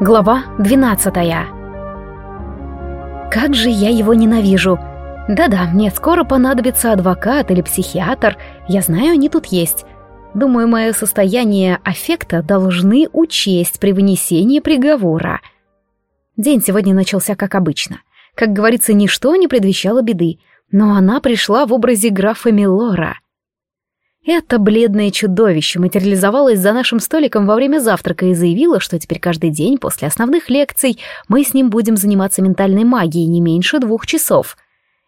Глава 12 Как же я его ненавижу. Да-да, мне скоро понадобится адвокат или психиатр. Я знаю, они тут есть. Думаю, мое состояние аффекта должны учесть при вынесении приговора. День сегодня начался как обычно. Как говорится, ничто не предвещало беды, но она пришла в образе графа Милора — это бледное чудовище материализовалось за нашим столиком во время завтрака и заявило, что теперь каждый день после основных лекций мы с ним будем заниматься ментальной магией не меньше двух часов.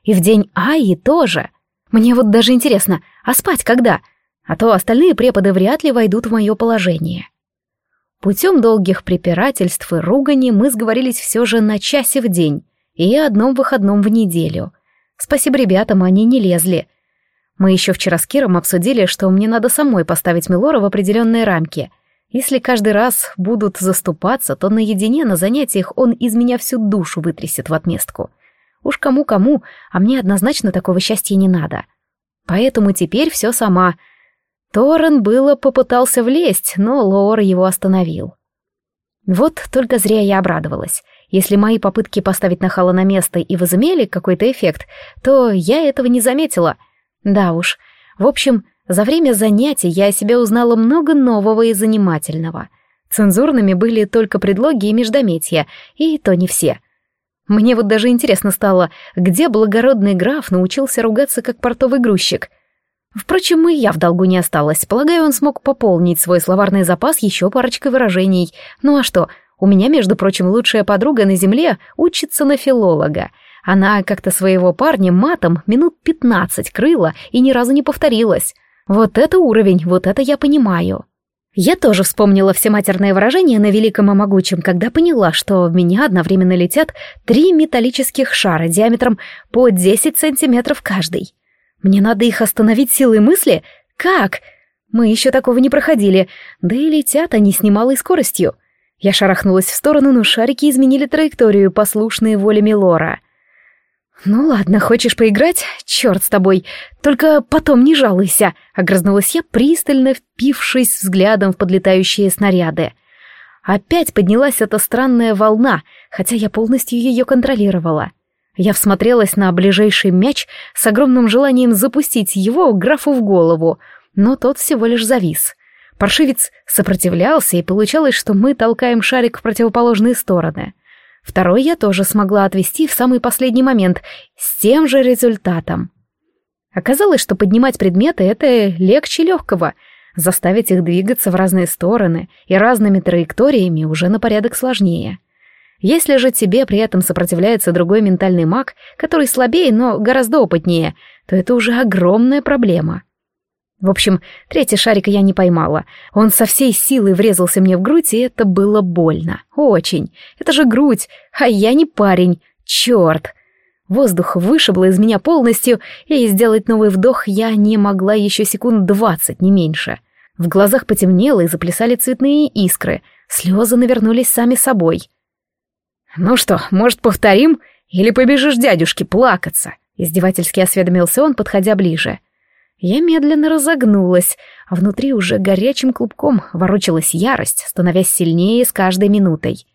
И в день Аи тоже. Мне вот даже интересно, а спать когда? А то остальные преподы вряд ли войдут в мое положение. Путем долгих препирательств и ругани мы сговорились все же на часе в день и одном выходном в неделю. Спасибо ребятам, они не лезли — мы еще вчера с Киром обсудили, что мне надо самой поставить Милора в определенные рамки. Если каждый раз будут заступаться, то наедине на занятиях он из меня всю душу вытрясет в отместку. Уж кому-кому, а мне однозначно такого счастья не надо. Поэтому теперь все сама. Торрен было попытался влезть, но Лоор его остановил. Вот только зря я обрадовалась. Если мои попытки поставить нахала на место и возымели какой-то эффект, то я этого не заметила — да уж. В общем, за время занятий я о себе узнала много нового и занимательного. Цензурными были только предлоги и междометия, и то не все. Мне вот даже интересно стало, где благородный граф научился ругаться как портовый грузчик. Впрочем, и я в долгу не осталась. Полагаю, он смог пополнить свой словарный запас еще парочкой выражений. Ну а что, у меня, между прочим, лучшая подруга на земле учится на филолога — она как-то своего парня матом минут пятнадцать крыла и ни разу не повторилась. Вот это уровень, вот это я понимаю. Я тоже вспомнила все матерные выражения на великом и могучем, когда поняла, что в меня одновременно летят три металлических шара диаметром по 10 сантиметров каждый. Мне надо их остановить силой мысли? Как? Мы еще такого не проходили, да и летят они с немалой скоростью. Я шарахнулась в сторону, но шарики изменили траекторию, послушные воле Милора — «Ну ладно, хочешь поиграть? Черт с тобой! Только потом не жалуйся!» — огрызнулась я, пристально впившись взглядом в подлетающие снаряды. Опять поднялась эта странная волна, хотя я полностью ее контролировала. Я всмотрелась на ближайший мяч с огромным желанием запустить его графу в голову, но тот всего лишь завис. Паршивец сопротивлялся, и получалось, что мы толкаем шарик в противоположные стороны — Второй я тоже смогла отвести в самый последний момент, с тем же результатом. Оказалось, что поднимать предметы — это легче легкого. Заставить их двигаться в разные стороны и разными траекториями уже на порядок сложнее. Если же тебе при этом сопротивляется другой ментальный маг, который слабее, но гораздо опытнее, то это уже огромная проблема. В общем, третий шарик я не поймала. Он со всей силой врезался мне в грудь, и это было больно. Очень. Это же грудь, а я не парень. Черт! Воздух вышибло из меня полностью, и сделать новый вдох я не могла еще секунд двадцать, не меньше. В глазах потемнело и заплясали цветные искры. Слезы навернулись сами собой. «Ну что, может, повторим? Или побежишь дядюшке плакаться?» Издевательски осведомился он, подходя ближе. — я медленно разогнулась, а внутри уже горячим клубком ворочалась ярость, становясь сильнее с каждой минутой.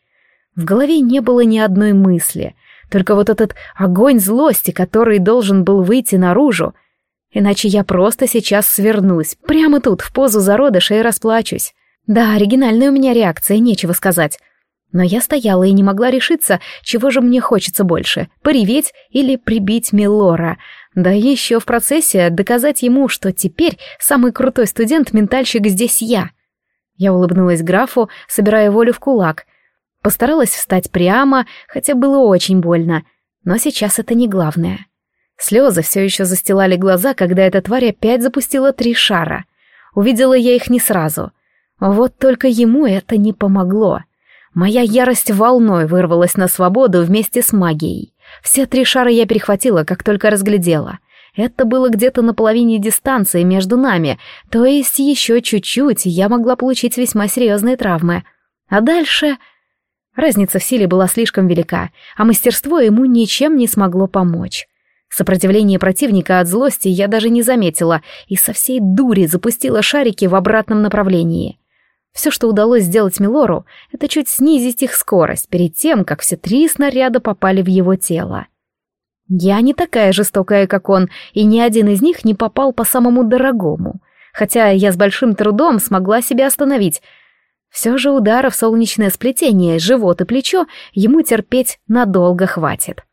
В голове не было ни одной мысли, только вот этот огонь злости, который должен был выйти наружу. Иначе я просто сейчас свернусь, прямо тут, в позу зародыша и расплачусь. Да, оригинальная у меня реакция, нечего сказать. Но я стояла и не могла решиться, чего же мне хочется больше — пореветь или прибить Милора, да еще в процессе доказать ему, что теперь самый крутой студент-ментальщик здесь я. Я улыбнулась графу, собирая волю в кулак. Постаралась встать прямо, хотя было очень больно. Но сейчас это не главное. Слезы все еще застилали глаза, когда эта тварь опять запустила три шара. Увидела я их не сразу. Вот только ему это не помогло. Моя ярость волной вырвалась на свободу вместе с магией. Все три шара я перехватила, как только разглядела. Это было где-то на половине дистанции между нами, то есть еще чуть-чуть, я могла получить весьма серьезные травмы. А дальше... Разница в силе была слишком велика, а мастерство ему ничем не смогло помочь. Сопротивление противника от злости я даже не заметила и со всей дури запустила шарики в обратном направлении. Все, что удалось сделать Милору, это чуть снизить их скорость перед тем, как все три снаряда попали в его тело. Я не такая жестокая, как он, и ни один из них не попал по самому дорогому. Хотя я с большим трудом смогла себя остановить. Все же удара в солнечное сплетение, живот и плечо ему терпеть надолго хватит.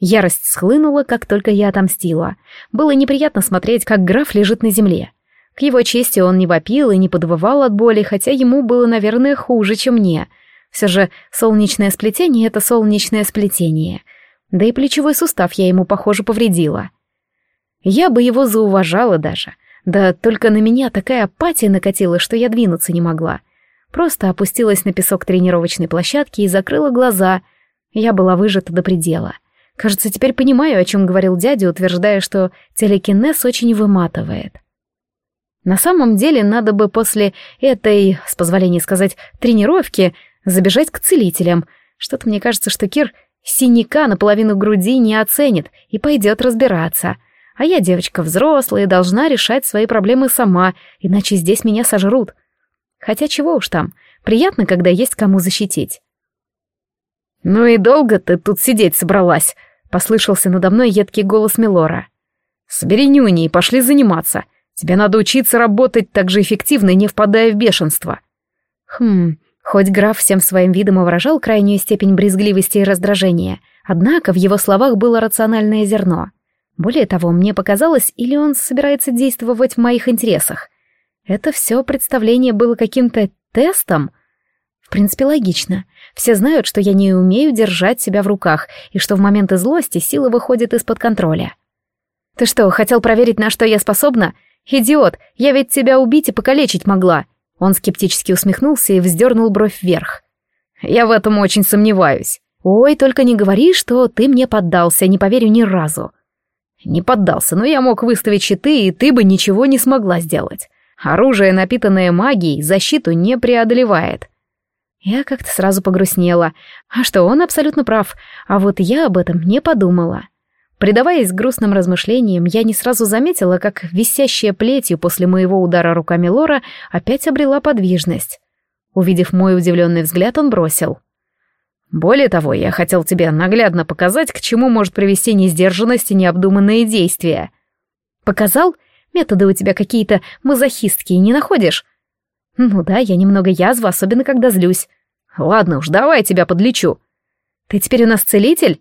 Ярость схлынула, как только я отомстила. Было неприятно смотреть, как граф лежит на земле. К его чести он не вопил и не подвывал от боли, хотя ему было, наверное, хуже, чем мне. Все же солнечное сплетение — это солнечное сплетение. Да и плечевой сустав я ему, похоже, повредила. Я бы его зауважала даже. Да только на меня такая апатия накатила, что я двинуться не могла. Просто опустилась на песок тренировочной площадки и закрыла глаза. Я была выжата до предела. Кажется, теперь понимаю, о чем говорил дядя, утверждая, что телекинез очень выматывает. На самом деле надо бы после этой, с позволения сказать, тренировки забежать к целителям. Что-то мне кажется, что Кир синяка наполовину груди не оценит и пойдет разбираться. А я девочка взрослая и должна решать свои проблемы сама, иначе здесь меня сожрут. Хотя чего уж там, приятно, когда есть кому защитить. «Ну и долго ты тут сидеть собралась?» — послышался надо мной едкий голос Милора. «Собери нюни и пошли заниматься. Тебе надо учиться работать так же эффективно, не впадая в бешенство. Хм, хоть граф всем своим видом и выражал крайнюю степень брезгливости и раздражения, однако в его словах было рациональное зерно. Более того, мне показалось, или он собирается действовать в моих интересах. Это все представление было каким-то тестом. В принципе, логично. Все знают, что я не умею держать себя в руках, и что в моменты злости сила выходит из-под контроля. «Ты что, хотел проверить, на что я способна?» «Идиот, я ведь тебя убить и покалечить могла!» Он скептически усмехнулся и вздернул бровь вверх. «Я в этом очень сомневаюсь. Ой, только не говори, что ты мне поддался, не поверю ни разу». «Не поддался, но я мог выставить щиты, и ты бы ничего не смогла сделать. Оружие, напитанное магией, защиту не преодолевает». Я как-то сразу погрустнела. А что, он абсолютно прав, а вот я об этом не подумала. Предаваясь грустным размышлениям, я не сразу заметила, как висящая плетью после моего удара руками Лора опять обрела подвижность. Увидев мой удивленный взгляд, он бросил. «Более того, я хотел тебе наглядно показать, к чему может привести несдержанность и необдуманные действия». «Показал? Методы у тебя какие-то мазохистские, не находишь?» «Ну да, я немного язва, особенно когда злюсь». «Ладно уж, давай тебя подлечу». «Ты теперь у нас целитель?»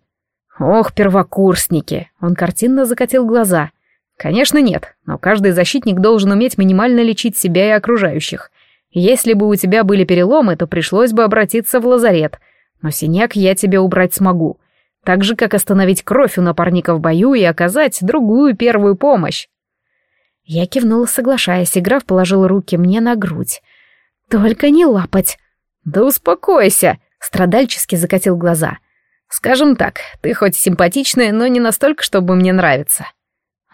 Ох, первокурсники! Он картинно закатил глаза. Конечно, нет, но каждый защитник должен уметь минимально лечить себя и окружающих. Если бы у тебя были переломы, то пришлось бы обратиться в лазарет. Но синяк я тебе убрать смогу. Так же, как остановить кровь у напарника в бою и оказать другую первую помощь. Я кивнула, соглашаясь, и граф положил руки мне на грудь. «Только не лапать!» «Да успокойся!» — страдальчески закатил глаза. Скажем так, ты хоть симпатичная, но не настолько, чтобы мне нравиться.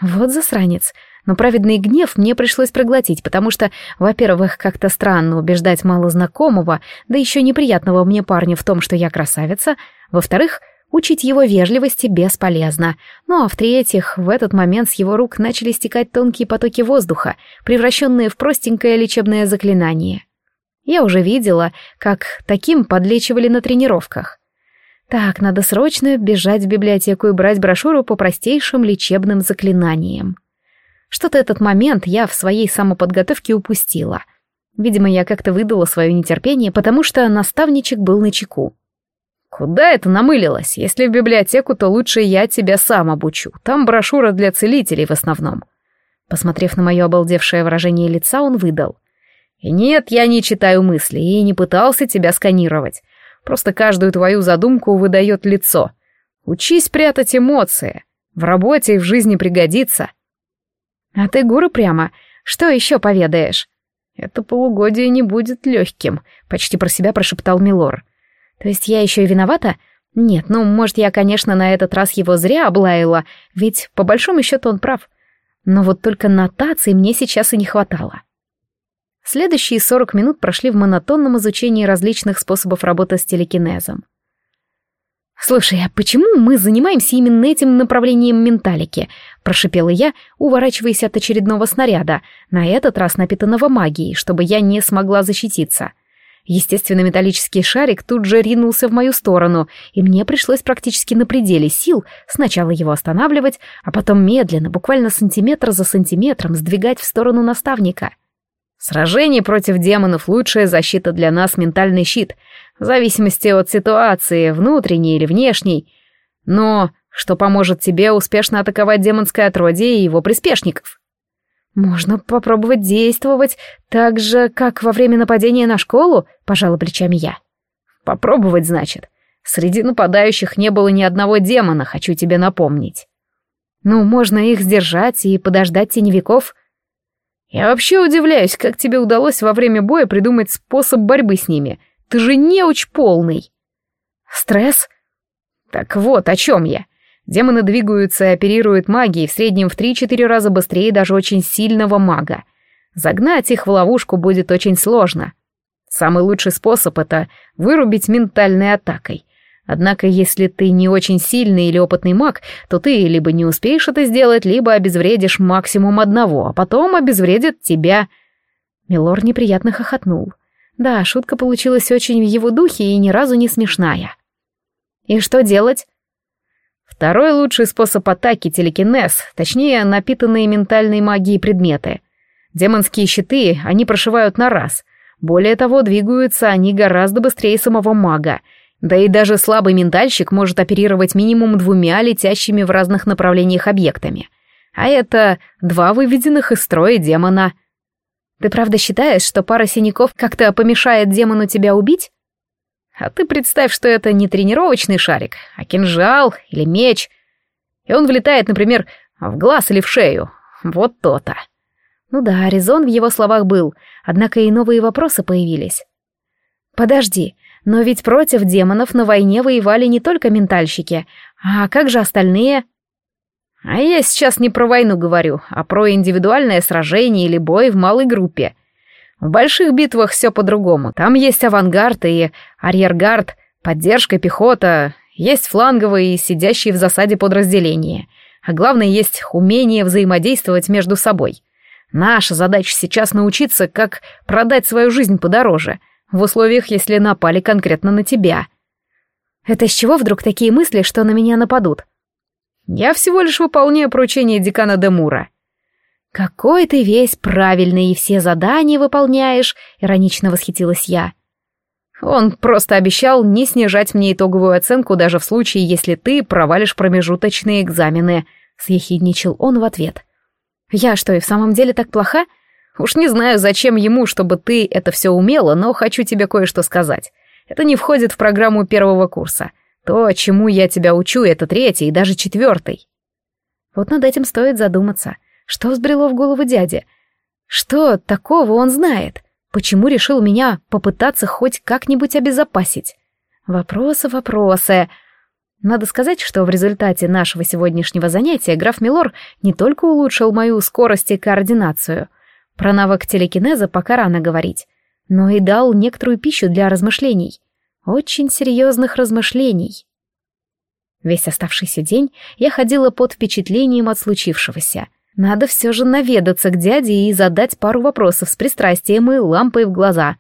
Вот засранец. Но праведный гнев мне пришлось проглотить, потому что, во-первых, как-то странно убеждать малознакомого, да еще неприятного мне парня в том, что я красавица, во-вторых, учить его вежливости бесполезно, ну а в-третьих, в этот момент с его рук начали стекать тонкие потоки воздуха, превращенные в простенькое лечебное заклинание. Я уже видела, как таким подлечивали на тренировках. Так, надо срочно бежать в библиотеку и брать брошюру по простейшим лечебным заклинаниям. Что-то этот момент я в своей самоподготовке упустила. Видимо, я как-то выдала свое нетерпение, потому что наставничек был на чеку. «Куда это намылилась? Если в библиотеку, то лучше я тебя сам обучу. Там брошюра для целителей в основном». Посмотрев на мое обалдевшее выражение лица, он выдал. «И нет, я не читаю мысли и не пытался тебя сканировать. Просто каждую твою задумку выдает лицо. Учись прятать эмоции. В работе и в жизни пригодится. А ты гуру прямо. Что еще поведаешь? Это полугодие не будет легким, почти про себя прошептал Милор. То есть я еще и виновата? Нет, ну, может, я, конечно, на этот раз его зря облаяла, ведь по большому счету он прав. Но вот только нотаций мне сейчас и не хватало. Следующие 40 минут прошли в монотонном изучении различных способов работы с телекинезом. «Слушай, а почему мы занимаемся именно этим направлением менталики?» — прошипела я, уворачиваясь от очередного снаряда, на этот раз напитанного магией, чтобы я не смогла защититься. Естественно, металлический шарик тут же ринулся в мою сторону, и мне пришлось практически на пределе сил сначала его останавливать, а потом медленно, буквально сантиметр за сантиметром, сдвигать в сторону наставника. Сражение против демонов — лучшая защита для нас ментальный щит, в зависимости от ситуации, внутренней или внешней. Но что поможет тебе успешно атаковать демонское отродье и его приспешников? «Можно попробовать действовать так же, как во время нападения на школу», — пожала плечами я. «Попробовать, значит. Среди нападающих не было ни одного демона, хочу тебе напомнить». «Ну, можно их сдержать и подождать теневиков». «Я вообще удивляюсь, как тебе удалось во время боя придумать способ борьбы с ними. Ты же неуч полный». «Стресс?» «Так вот, о чем я. Демоны двигаются и оперируют магией в среднем в 3-4 раза быстрее даже очень сильного мага. Загнать их в ловушку будет очень сложно. Самый лучший способ — это вырубить ментальной атакой. Однако, если ты не очень сильный или опытный маг, то ты либо не успеешь это сделать, либо обезвредишь максимум одного, а потом обезвредит тебя. Милор неприятно хохотнул. Да, шутка получилась очень в его духе и ни разу не смешная. «И что делать?» Второй лучший способ атаки — телекинез, точнее, напитанные ментальной магией предметы. Демонские щиты они прошивают на раз. Более того, двигаются они гораздо быстрее самого мага. Да и даже слабый ментальщик может оперировать минимум двумя летящими в разных направлениях объектами. А это два выведенных из строя демона. Ты правда считаешь, что пара синяков как-то помешает демону тебя убить? А ты представь, что это не тренировочный шарик, а кинжал или меч. И он влетает, например, в глаз или в шею. Вот то-то. Ну да, резон в его словах был, однако и новые вопросы появились. Подожди, но ведь против демонов на войне воевали не только ментальщики, а как же остальные? А я сейчас не про войну говорю, а про индивидуальное сражение или бой в малой группе. В больших битвах все по-другому. Там есть авангард и арьергард, поддержка, пехота, есть фланговые и сидящие в засаде подразделения. А главное, есть умение взаимодействовать между собой. Наша задача сейчас научиться, как продать свою жизнь подороже, в условиях, если напали конкретно на тебя. Это с чего вдруг такие мысли, что на меня нападут? Я всего лишь выполняю поручение декана Демура. «Какой ты весь правильный и все задания выполняешь», — иронично восхитилась я. «Он просто обещал не снижать мне итоговую оценку даже в случае, если ты провалишь промежуточные экзамены», — съехидничал он в ответ. «Я что, и в самом деле так плоха? Уж не знаю, зачем ему, чтобы ты это все умела, но хочу тебе кое-что сказать. Это не входит в программу первого курса. То, чему я тебя учу, это третий и даже четвертый». Вот над этим стоит задуматься — что взбрело в голову дяде? Что такого он знает? Почему решил меня попытаться хоть как-нибудь обезопасить? Вопросы, вопросы. Надо сказать, что в результате нашего сегодняшнего занятия граф Милор не только улучшил мою скорость и координацию, про навык телекинеза пока рано говорить, но и дал некоторую пищу для размышлений. Очень серьезных размышлений. Весь оставшийся день я ходила под впечатлением от случившегося — надо все же наведаться к дяде и задать пару вопросов с пристрастием и лампой в глаза.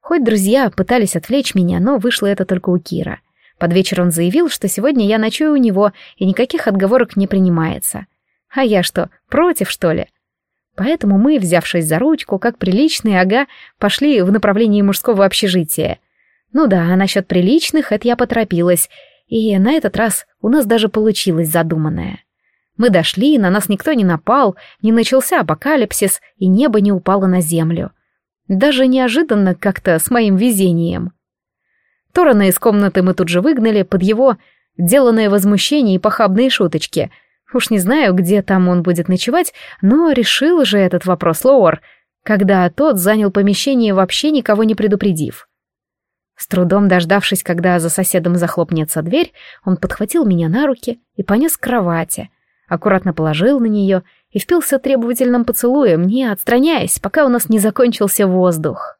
Хоть друзья пытались отвлечь меня, но вышло это только у Кира. Под вечер он заявил, что сегодня я ночую у него, и никаких отговорок не принимается. А я что, против, что ли? Поэтому мы, взявшись за ручку, как приличные, ага, пошли в направлении мужского общежития. Ну да, а насчет приличных это я поторопилась, и на этот раз у нас даже получилось задуманное. Мы дошли, на нас никто не напал, не начался апокалипсис, и небо не упало на землю. Даже неожиданно как-то с моим везением. Торана из комнаты мы тут же выгнали под его деланное возмущение и похабные шуточки. Уж не знаю, где там он будет ночевать, но решил же этот вопрос Лоуэр, когда тот занял помещение, вообще никого не предупредив. С трудом дождавшись, когда за соседом захлопнется дверь, он подхватил меня на руки и понес к кровати — аккуратно положил на нее и впился требовательным поцелуем, не отстраняясь, пока у нас не закончился воздух.